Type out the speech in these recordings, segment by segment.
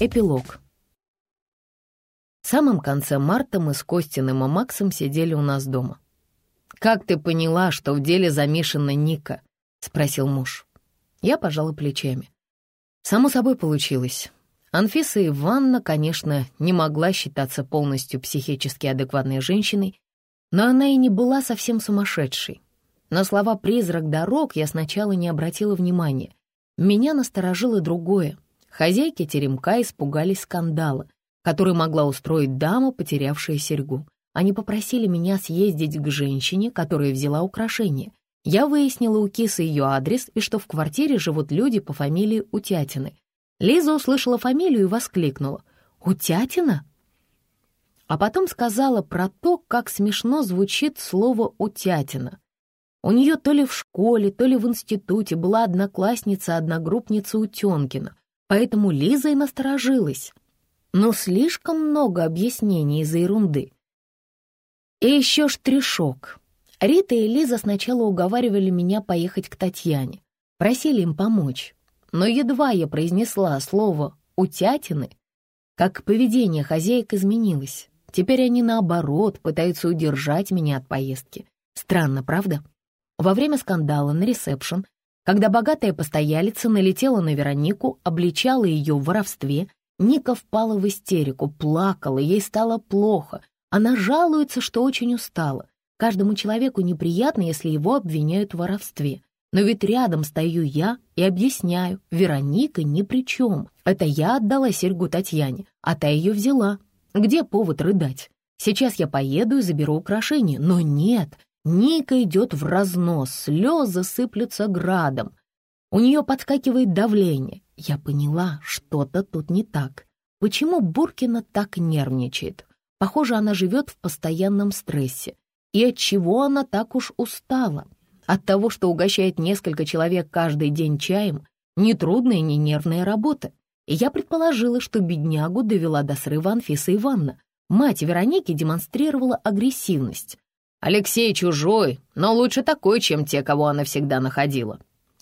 Эпилог. В самом конце марта мы с Костиным и Максом сидели у нас дома. «Как ты поняла, что в деле замешана Ника?» — спросил муж. Я пожала плечами. Само собой получилось. Анфиса Ивановна, конечно, не могла считаться полностью психически адекватной женщиной, но она и не была совсем сумасшедшей. На слова «призрак дорог» я сначала не обратила внимания. Меня насторожило другое. Хозяйки теремка испугались скандала, который могла устроить дама, потерявшая серьгу. Они попросили меня съездить к женщине, которая взяла украшение. Я выяснила у кисы ее адрес и что в квартире живут люди по фамилии Утятины. Лиза услышала фамилию и воскликнула. «Утятина?» А потом сказала про то, как смешно звучит слово «утятина». У нее то ли в школе, то ли в институте была одноклассница-одногруппница Утенкина, поэтому Лиза и насторожилась. Но слишком много объяснений из-за ерунды. И еще штришок. Рита и Лиза сначала уговаривали меня поехать к Татьяне, просили им помочь. Но едва я произнесла слово «утятины», как поведение хозяек изменилось. Теперь они, наоборот, пытаются удержать меня от поездки. Странно, правда? Во время скандала на ресепшн, когда богатая постоялица налетела на Веронику, обличала ее в воровстве, Ника впала в истерику, плакала, ей стало плохо. Она жалуется, что очень устала. Каждому человеку неприятно, если его обвиняют в воровстве. Но ведь рядом стою я и объясняю, Вероника ни при чем. Это я отдала серьгу Татьяне, а та ее взяла. Где повод рыдать? Сейчас я поеду и заберу украшение. Но нет, Ника идет в разнос, слезы сыплются градом. У нее подскакивает давление. Я поняла, что-то тут не так. Почему Буркина так нервничает? Похоже, она живет в постоянном стрессе. И от чего она так уж устала? От того, что угощает несколько человек каждый день чаем, нетрудная и не нервная работа. И я предположила, что беднягу довела до срыва Анфиса Ивановна. Мать Вероники демонстрировала агрессивность. «Алексей чужой, но лучше такой, чем те, кого она всегда находила».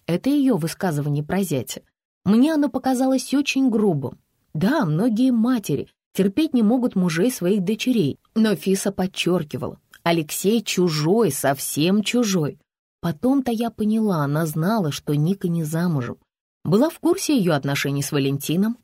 Это ее высказывание про зятя. Мне оно показалось очень грубым. Да, многие матери терпеть не могут мужей своих дочерей, но Фиса подчеркивала, Алексей чужой, совсем чужой. Потом-то я поняла, она знала, что Ника не замужем. Была в курсе ее отношений с Валентином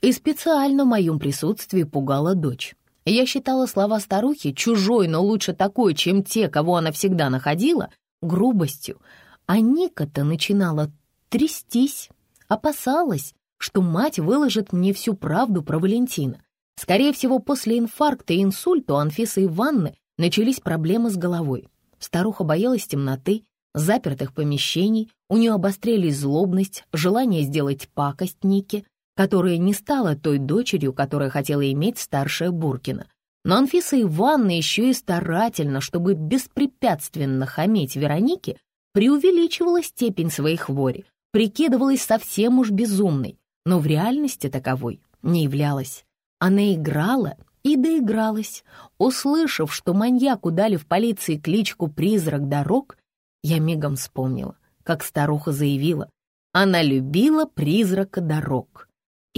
и специально в моем присутствии пугала дочь. Я считала слова старухи «чужой, но лучше такой, чем те, кого она всегда находила» грубостью, а Ника-то начинала трястись, опасалась, что мать выложит мне всю правду про Валентина. Скорее всего, после инфаркта и инсульта у Анфисы Ивановны начались проблемы с головой. Старуха боялась темноты, запертых помещений, у нее обострились злобность, желание сделать пакость Нике, которая не стала той дочерью, которая хотела иметь старшая Буркина. Но Анфиса Ивановна еще и старательно, чтобы беспрепятственно хамить Веронике, преувеличивала степень своей хвори, прикидывалась совсем уж безумной, но в реальности таковой не являлась. Она играла и доигралась. Услышав, что маньяку дали в полиции кличку «Призрак дорог», я мигом вспомнила, как старуха заявила, она любила призрака дорог.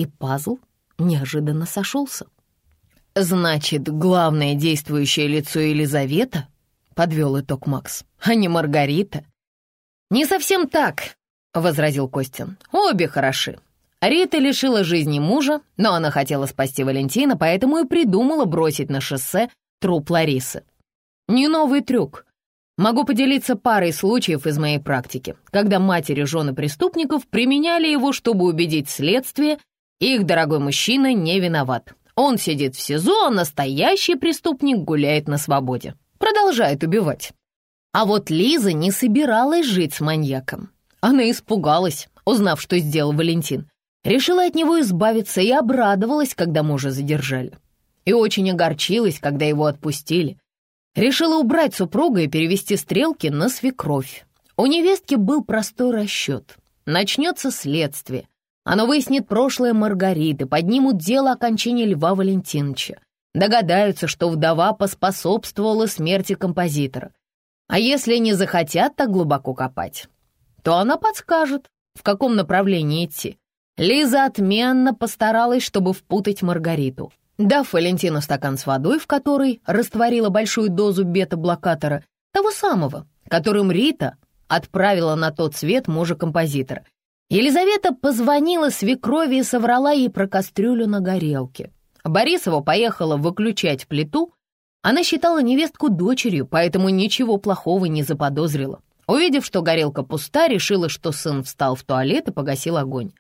И пазл неожиданно сошелся. «Значит, главное действующее лицо Елизавета?» — подвел итог Макс, «а не Маргарита?» «Не совсем так», — возразил Костин. «Обе хороши. Рита лишила жизни мужа, но она хотела спасти Валентина, поэтому и придумала бросить на шоссе труп Ларисы. Не новый трюк. Могу поделиться парой случаев из моей практики, когда матери жены преступников применяли его, чтобы убедить следствие, их дорогой мужчина не виноват. Он сидит в СИЗО, а настоящий преступник гуляет на свободе. Продолжает убивать. А вот Лиза не собиралась жить с маньяком. Она испугалась, узнав, что сделал Валентин. Решила от него избавиться и обрадовалась, когда мужа задержали. И очень огорчилась, когда его отпустили. Решила убрать супруга и перевести стрелки на свекровь. У невестки был простой расчет. Начнется следствие. Оно выяснит прошлое Маргариты, поднимут дело о кончине Льва Валентиновича. Догадаются, что вдова поспособствовала смерти композитора. А если не захотят так глубоко копать, то она подскажет, в каком направлении идти. Лиза отменно постаралась, чтобы впутать Маргариту. Дав Валентину стакан с водой, в которой растворила большую дозу бета-блокатора, того самого, которым Рита отправила на тот свет мужа-композитора, Елизавета позвонила свекрови и соврала ей про кастрюлю на горелке. Борисова поехала выключать плиту. Она считала невестку дочерью, поэтому ничего плохого не заподозрила. Увидев, что горелка пуста, решила, что сын встал в туалет и погасил огонь.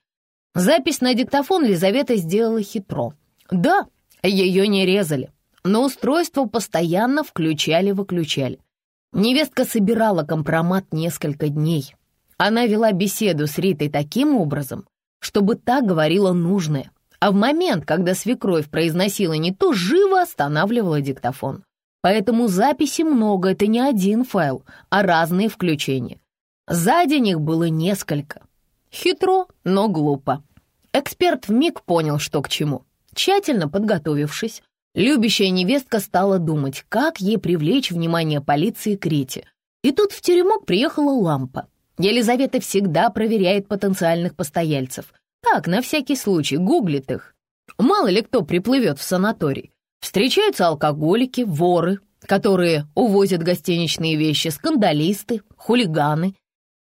Запись на диктофон Лизавета сделала хитро. Да, ее не резали, но устройство постоянно включали-выключали. Невестка собирала компромат несколько дней. Она вела беседу с Ритой таким образом, чтобы та говорила нужное, а в момент, когда свекровь произносила не то, живо останавливала диктофон. Поэтому записи много, это не один файл, а разные включения. За день их было несколько. Хитро, но глупо. Эксперт вмиг понял, что к чему. Тщательно подготовившись, любящая невестка стала думать, как ей привлечь внимание полиции к Рите. И тут в теремок приехала лампа. Елизавета всегда проверяет потенциальных постояльцев. Так, на всякий случай, гуглит их. Мало ли кто приплывет в санаторий. Встречаются алкоголики, воры, которые увозят гостиничные вещи, скандалисты, хулиганы.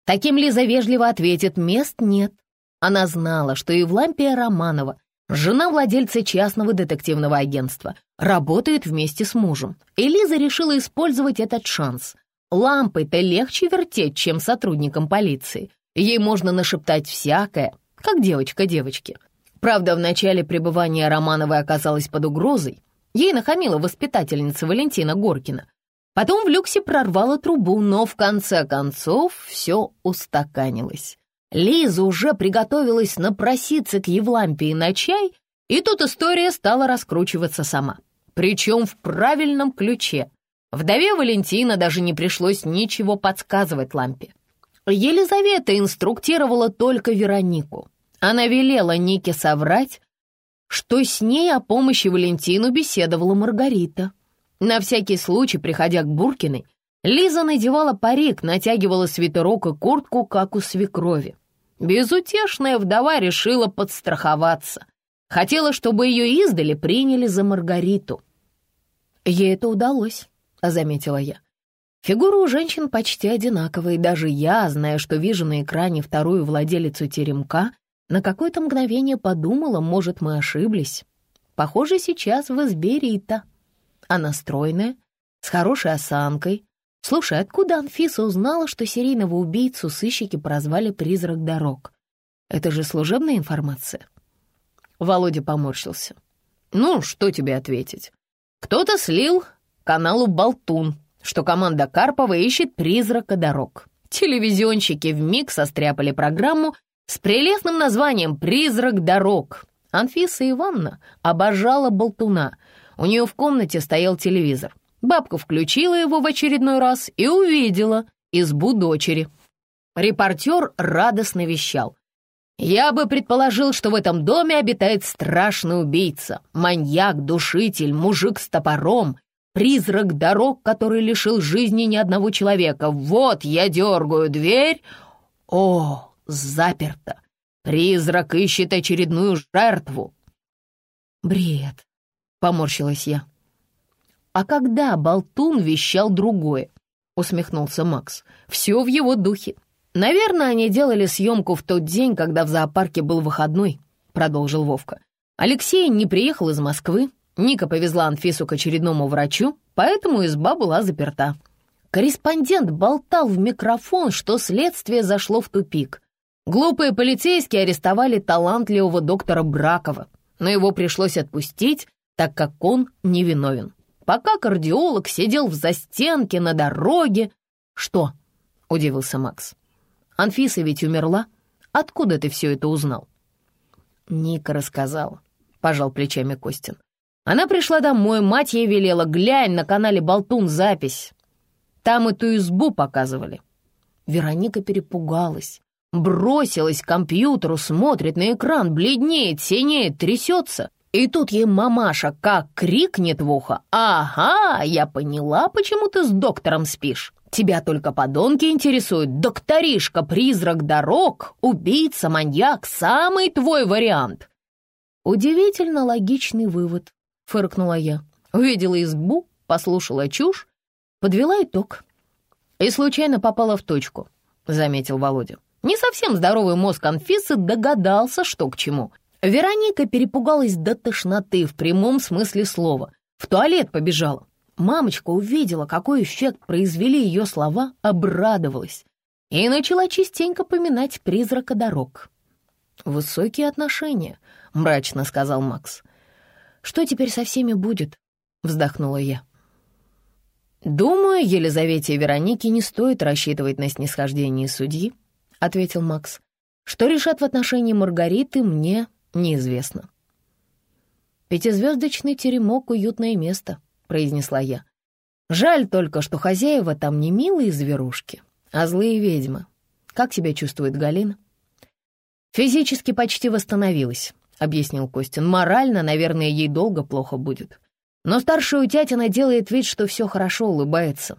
Таким Лиза вежливо ответит «мест нет». Она знала, что Евлампия Романова, жена владельца частного детективного агентства, работает вместе с мужем. И Лиза решила использовать этот шанс. Лампой-то легче вертеть, чем сотрудникам полиции. Ей можно нашептать всякое, как девочка девочке. Правда, в начале пребывания Романовой оказалась под угрозой. Ей нахамила воспитательница Валентина Горкина. Потом в люксе прорвало трубу, но в конце концов все устаканилось. Лиза уже приготовилась напроситься к Евлампии на чай, и тут история стала раскручиваться сама. Причем в правильном ключе. Вдове Валентина даже не пришлось ничего подсказывать Лампе. Елизавета инструктировала только Веронику. Она велела Нике соврать, что с ней о помощи Валентину беседовала Маргарита. На всякий случай, приходя к Буркиной, Лиза надевала парик, натягивала свитерок и куртку, как у свекрови. Безутешная вдова решила подстраховаться. Хотела, чтобы ее издали приняли за Маргариту. Ей это удалось, заметила я. Фигуры у женщин почти одинаковые, даже я, зная, что вижу на экране вторую владелицу теремка, на какое-то мгновение подумала, может, мы ошиблись. Похоже, сейчас в избе Рита. Она стройная, с хорошей осанкой. Слушай, откуда Анфиса узнала, что серийного убийцу сыщики прозвали «призрак дорог»? Это же служебная информация. Володя поморщился. Ну, что тебе ответить? Кто-то слил каналу «Болтун», что команда Карпова ищет призрака дорог. Телевизионщики вмиг состряпали программу с прелестным названием «Призрак дорог». Анфиса Ивановна обожала болтуна — у нее в комнате стоял телевизор. Бабка включила его в очередной раз и увидела избу дочери. Репортер радостно вещал. «Я бы предположил, что в этом доме обитает страшный убийца, маньяк, душитель, мужик с топором, призрак дорог, который лишил жизни ни одного человека. Вот я дергаю дверь. О, заперто. Призрак ищет очередную жертву. Бред. — поморщилась я. «А когда Болтун вещал другое?» — усмехнулся Макс. «Все в его духе. Наверное, они делали съемку в тот день, когда в зоопарке был выходной», — продолжил Вовка. Алексей не приехал из Москвы, Ника повезла Анфису к очередному врачу, поэтому изба была заперта. Корреспондент болтал в микрофон, что следствие зашло в тупик. Глупые полицейские арестовали талантливого доктора Бракова, но его пришлось отпустить, так как он невиновен. Пока кардиолог сидел в застенке на дороге... «Что?» — удивился Макс. «Анфиса ведь умерла. Откуда ты все это узнал?» Ника рассказала, — пожал плечами Костин. Она пришла домой, мать ей велела, глянь на канале «Болтун» запись. Там эту избу показывали. Вероника перепугалась, бросилась к компьютеру, смотрит на экран, бледнеет, синеет, трясется. И тут ей мамаша как крикнет в ухо. «Ага, я поняла, почему ты с доктором спишь. Тебя только подонки интересуют. Докторишка, призрак дорог, убийца, маньяк — самый твой вариант. Удивительно логичный вывод, фыркнула я. Увидела избу, послушала чушь, подвела итог. И случайно попала в точку, заметил Володя. Не совсем здоровый мозг Анфисы догадался, что к чему. Вероника перепугалась до тошноты в прямом смысле слова. В туалет побежала. Мамочка увидела, какой эффект произвели ее слова, обрадовалась и начала частенько поминать призрака дорог. «Высокие отношения», — мрачно сказал Макс. «Что теперь со всеми будет?» — вздохнула я. «Думаю, Елизавете и Веронике не стоит рассчитывать на снисхождение судьи», — ответил Макс. «Что решат в отношении Маргариты, мне неизвестно». «Пятизвездочный теремок — уютное место», — произнесла я. «Жаль только, что хозяева там не милые зверушки, а злые ведьмы. Как себя чувствует Галина?» «Физически почти восстановилась», — объяснил Костин. «Морально, наверное, ей долго плохо будет. Но старшая утятина делает вид, что все хорошо, улыбается.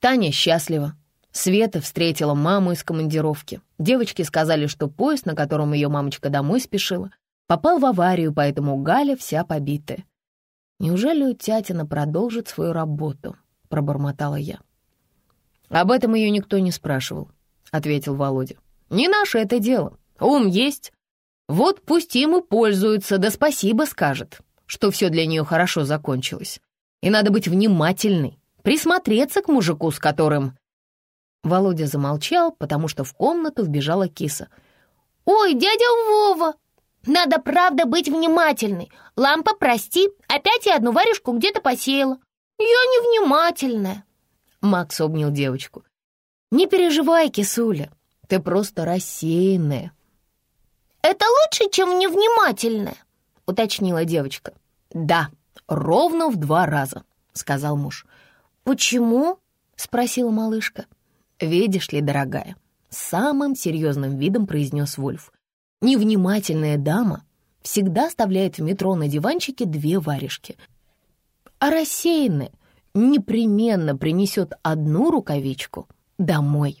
Таня счастлива. Света встретила маму из командировки. Девочки сказали, что поезд, на котором ее мамочка домой спешила, попал в аварию, поэтому Галя вся побитая. «Неужели утятина продолжит свою работу?» — пробормотала я. «Об этом ее никто не спрашивал», — ответил Володя. «Не наше это дело. Ум есть. Вот пусть и пользуются, да спасибо скажет» что все для нее хорошо закончилось. И надо быть внимательной, присмотреться к мужику, с которым...» Володя замолчал, потому что в комнату вбежала киса. «Ой, дядя Вова, надо правда быть внимательной. Лампа, прости, опять я одну варежку где-то посеяла. Я невнимательная». Макс обнял девочку. «Не переживай, кисуля, ты просто рассеянная». «Это лучше, чем невнимательная», — уточнила девочка. «Да, ровно в два раза», — сказал муж. «Почему?» — спросила малышка. «Видишь ли, дорогая», — самым серьезным видом произнес Вольф. «Невнимательная дама всегда оставляет в метро на диванчике две варежки, а рассеянная непременно принесет одну рукавичку домой».